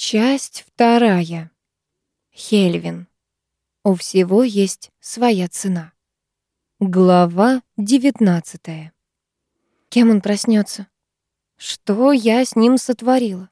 Часть вторая. Хельвин. У всего есть своя цена. Глава 19. Кем он проснется? Что я с ним сотворила?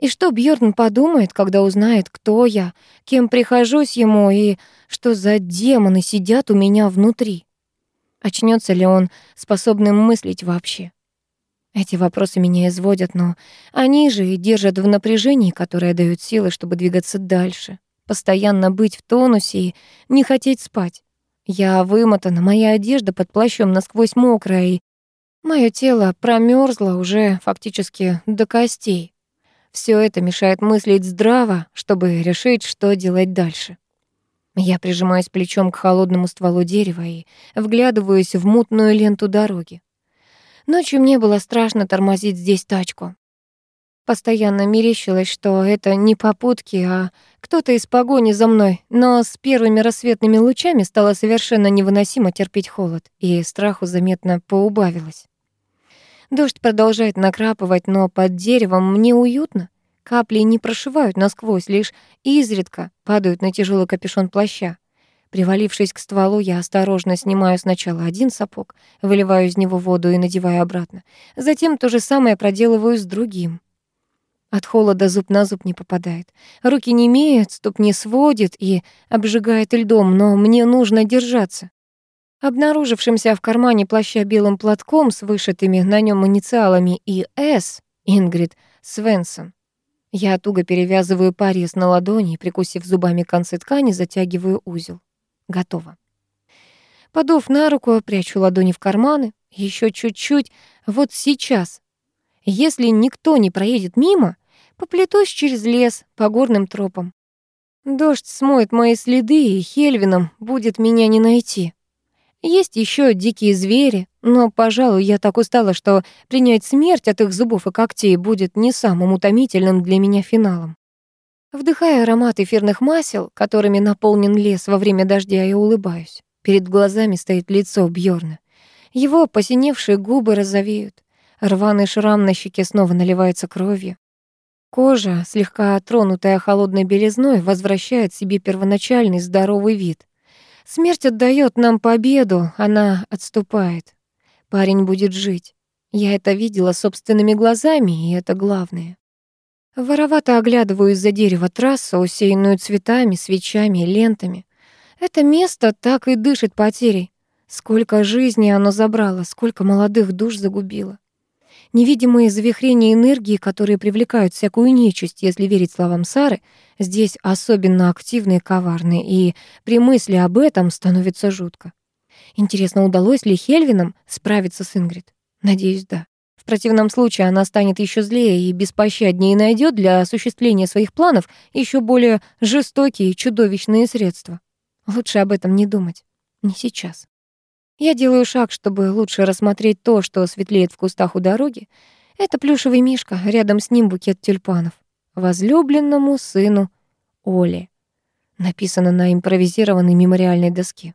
И что Бьорн подумает, когда узнает, кто я, кем прихожусь ему и что за демоны сидят у меня внутри? Очнется ли он способным мыслить вообще? Эти вопросы меня изводят, но они же и держат в напряжении, которое дает силы, чтобы двигаться дальше, постоянно быть в тонусе и не хотеть спать. Я вымотана, моя одежда под плащом насквозь мокрая, и мое тело промерзло уже фактически до костей. Все это мешает мыслить здраво, чтобы решить, что делать дальше. Я прижимаюсь плечом к холодному стволу дерева и вглядываюсь в мутную ленту дороги. Ночью мне было страшно тормозить здесь тачку. Постоянно мерещилось, что это не попутки, а кто-то из погони за мной, но с первыми рассветными лучами стало совершенно невыносимо терпеть холод, и страху заметно поубавилось. Дождь продолжает накрапывать, но под деревом мне уютно. Капли не прошивают насквозь, лишь изредка падают на тяжелый капюшон плаща. Привалившись к стволу, я осторожно снимаю сначала один сапог, выливаю из него воду и надеваю обратно. Затем то же самое проделываю с другим. От холода зуб на зуб не попадает. Руки не имеют, ступни сводит и обжигает льдом, но мне нужно держаться. Обнаружившимся в кармане плаща белым платком с вышитыми на нем инициалами и «С» Ингрид Свенсон. Я туго перевязываю порез на ладони прикусив зубами концы ткани, затягиваю узел. Готово. Подув на руку, прячу ладони в карманы. Еще чуть-чуть. Вот сейчас. Если никто не проедет мимо, поплетусь через лес по горным тропам. Дождь смоет мои следы, и Хельвином будет меня не найти. Есть еще дикие звери, но, пожалуй, я так устала, что принять смерть от их зубов и когтей будет не самым утомительным для меня финалом. Вдыхая аромат эфирных масел, которыми наполнен лес во время дождя, я улыбаюсь. Перед глазами стоит лицо Бьорна. Его посиневшие губы розовеют. Рваный шрам на щеке снова наливается кровью. Кожа, слегка тронутая холодной белизной, возвращает себе первоначальный здоровый вид. Смерть отдает нам победу, она отступает. Парень будет жить. Я это видела собственными глазами, и это главное. Воровато оглядываю из-за дерева трассу, усеянную цветами, свечами и лентами. Это место так и дышит потерей. Сколько жизни оно забрало, сколько молодых душ загубило. Невидимые завихрения энергии, которые привлекают всякую нечисть, если верить словам Сары, здесь особенно активны и коварны, и при мысли об этом становится жутко. Интересно, удалось ли Хельвинам справиться с Ингрид? Надеюсь, да. В противном случае она станет еще злее и беспощаднее и найдет для осуществления своих планов еще более жестокие и чудовищные средства. Лучше об этом не думать. Не сейчас. Я делаю шаг, чтобы лучше рассмотреть то, что светлеет в кустах у дороги. Это плюшевый мишка, рядом с ним букет тюльпанов. Возлюбленному сыну Оле. Написано на импровизированной мемориальной доске.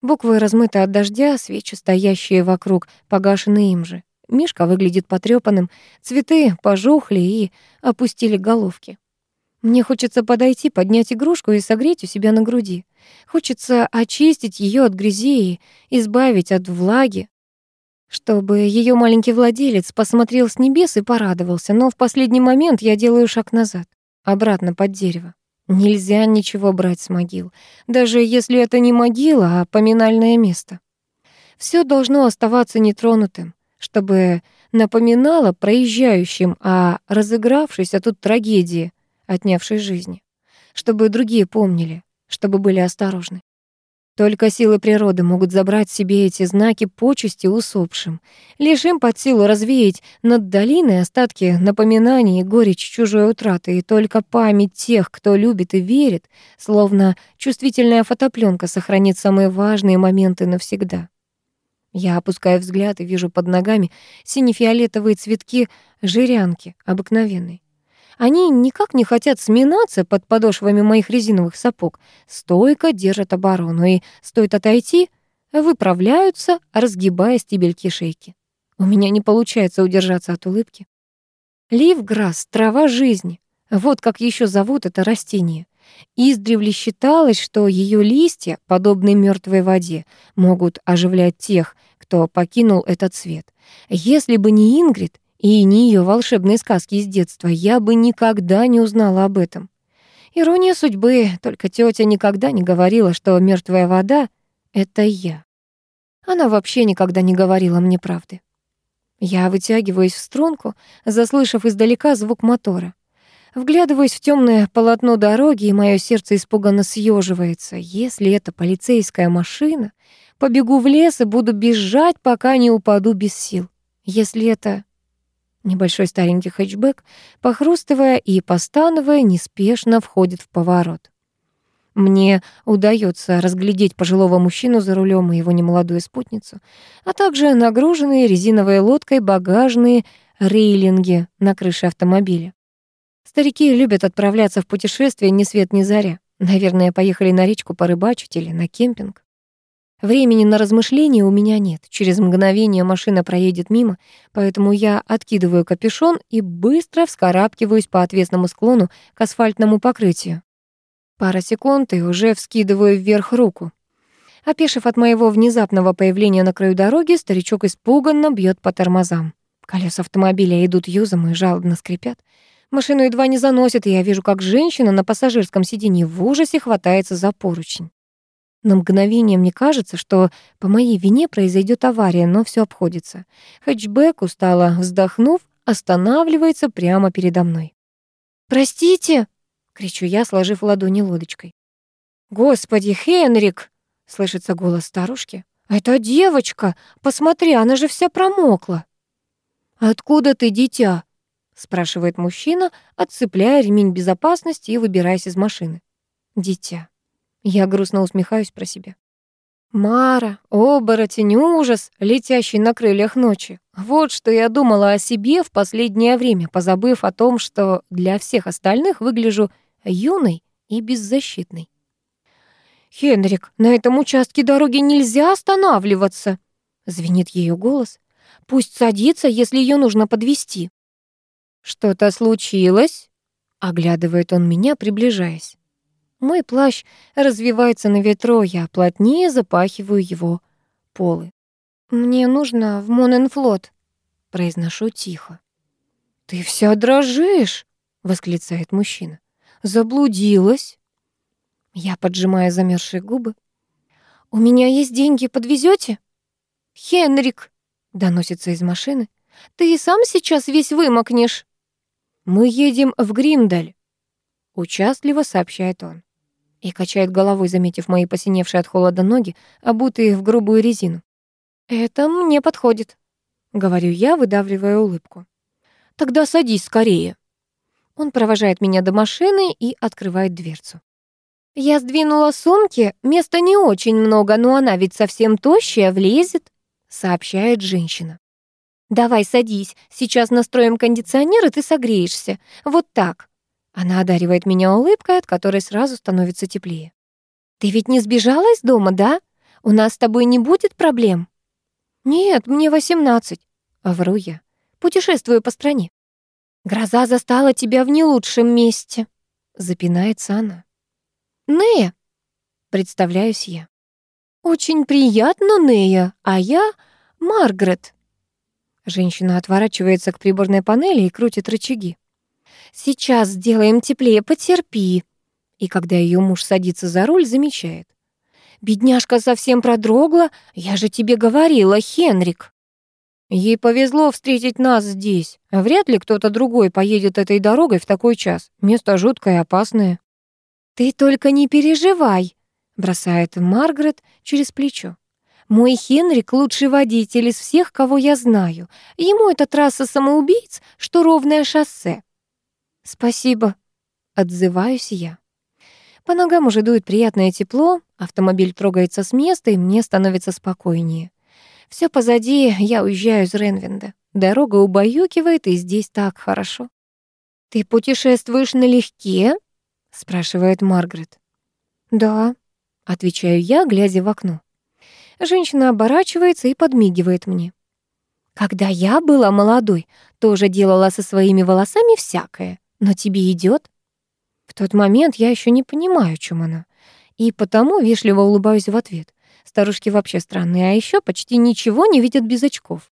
Буквы размыты от дождя, свечи, стоящие вокруг, погашены им же. Мишка выглядит потрёпанным, цветы пожухли и опустили головки. Мне хочется подойти, поднять игрушку и согреть у себя на груди. Хочется очистить её от грязи и избавить от влаги, чтобы её маленький владелец посмотрел с небес и порадовался, но в последний момент я делаю шаг назад, обратно под дерево. Нельзя ничего брать с могил, даже если это не могила, а поминальное место. Всё должно оставаться нетронутым чтобы напоминала проезжающим о разыгравшейся тут трагедии, отнявшей жизни, чтобы другие помнили, чтобы были осторожны. Только силы природы могут забрать себе эти знаки почести усопшим, лишь им под силу развеять над долиной остатки напоминаний и горечь чужой утраты, и только память тех, кто любит и верит, словно чувствительная фотопленка сохранит самые важные моменты навсегда. Я опускаю взгляд и вижу под ногами сине-фиолетовые цветки жирянки, обыкновенной. Они никак не хотят сминаться под подошвами моих резиновых сапог, стойко держат оборону и, стоит отойти, выправляются, разгибая стебельки шейки. У меня не получается удержаться от улыбки. Ливграсс — трава жизни. Вот как еще зовут это растение. Издревле считалось, что ее листья, подобные мертвой воде, могут оживлять тех, кто покинул этот свет. Если бы не Ингрид и не ее волшебные сказки из детства, я бы никогда не узнала об этом. Ирония судьбы, только тетя никогда не говорила, что мертвая вода — это я. Она вообще никогда не говорила мне правды. Я вытягиваюсь в струнку, заслышав издалека звук мотора. Вглядываюсь в темное полотно дороги, и мое сердце испуганно съеживается. Если это полицейская машина, побегу в лес и буду бежать, пока не упаду без сил. Если это небольшой старенький хэтчбэк, похрустывая и постановая, неспешно входит в поворот. Мне удается разглядеть пожилого мужчину за рулем и его немолодую спутницу, а также нагруженные резиновой лодкой багажные рейлинги на крыше автомобиля. Старики любят отправляться в путешествие ни свет ни заря. Наверное, поехали на речку порыбачить или на кемпинг. Времени на размышления у меня нет. Через мгновение машина проедет мимо, поэтому я откидываю капюшон и быстро вскарабкиваюсь по отвесному склону к асфальтному покрытию. Пара секунд и уже вскидываю вверх руку. Опешив от моего внезапного появления на краю дороги, старичок испуганно бьет по тормозам. Колеса автомобиля идут юзом и жалобно скрипят. Машину едва не заносит, и я вижу, как женщина на пассажирском сиденье в ужасе хватается за поручень. На мгновение мне кажется, что по моей вине произойдет авария, но все обходится. Хэтчбэк, устало вздохнув, останавливается прямо передо мной. «Простите!» — кричу я, сложив ладони лодочкой. «Господи, Хенрик!» — слышится голос старушки. «Это девочка! Посмотри, она же вся промокла!» «Откуда ты, дитя?» Спрашивает мужчина, отцепляя ремень безопасности и выбираясь из машины. Дитя. Я грустно усмехаюсь про себя. Мара, оборотень, ужас, летящий на крыльях ночи. Вот что я думала о себе в последнее время, позабыв о том, что для всех остальных выгляжу юной и беззащитной. «Хенрик, на этом участке дороги нельзя останавливаться!» — звенит ее голос. «Пусть садится, если ее нужно подвести. «Что-то случилось?» — оглядывает он меня, приближаясь. Мой плащ развивается на ветру, я плотнее запахиваю его полы. «Мне нужно в Моненфлот», — произношу тихо. «Ты вся дрожишь!» — восклицает мужчина. «Заблудилась?» Я поджимаю замерзшие губы. «У меня есть деньги, подвезете? «Хенрик!» — доносится из машины. «Ты и сам сейчас весь вымокнешь!» «Мы едем в Гримдаль», — участливо сообщает он. И качает головой, заметив мои посиневшие от холода ноги, обутые в грубую резину. «Это мне подходит», — говорю я, выдавливая улыбку. «Тогда садись скорее». Он провожает меня до машины и открывает дверцу. «Я сдвинула сумки, места не очень много, но она ведь совсем тощая, влезет», — сообщает женщина. «Давай садись, сейчас настроим кондиционер, и ты согреешься. Вот так». Она одаривает меня улыбкой, от которой сразу становится теплее. «Ты ведь не сбежала из дома, да? У нас с тобой не будет проблем?» «Нет, мне восемнадцать», — вру я. «Путешествую по стране». «Гроза застала тебя в не лучшем месте», — запинается она. «Нея», — представляюсь я. «Очень приятно, Нея, а я Маргарет». Женщина отворачивается к приборной панели и крутит рычаги. «Сейчас сделаем теплее, потерпи». И когда ее муж садится за руль, замечает. «Бедняжка совсем продрогла, я же тебе говорила, Хенрик». Ей повезло встретить нас здесь. Вряд ли кто-то другой поедет этой дорогой в такой час. Место жуткое и опасное. «Ты только не переживай», — бросает Маргарет через плечо. Мой Хенрик — лучший водитель из всех, кого я знаю. Ему эта трасса самоубийц, что ровное шоссе. Спасибо, отзываюсь я. По ногам уже дует приятное тепло, автомобиль трогается с места, и мне становится спокойнее. Все позади, я уезжаю из Ренвинда. Дорога убаюкивает, и здесь так хорошо. «Ты путешествуешь налегке?» — спрашивает Маргарет. «Да», — отвечаю я, глядя в окно. Женщина оборачивается и подмигивает мне. Когда я была молодой, тоже делала со своими волосами всякое. но тебе идет. В тот момент я еще не понимаю, чем она. И потому вежливо улыбаюсь в ответ. Старушки вообще странные, а еще почти ничего не видят без очков.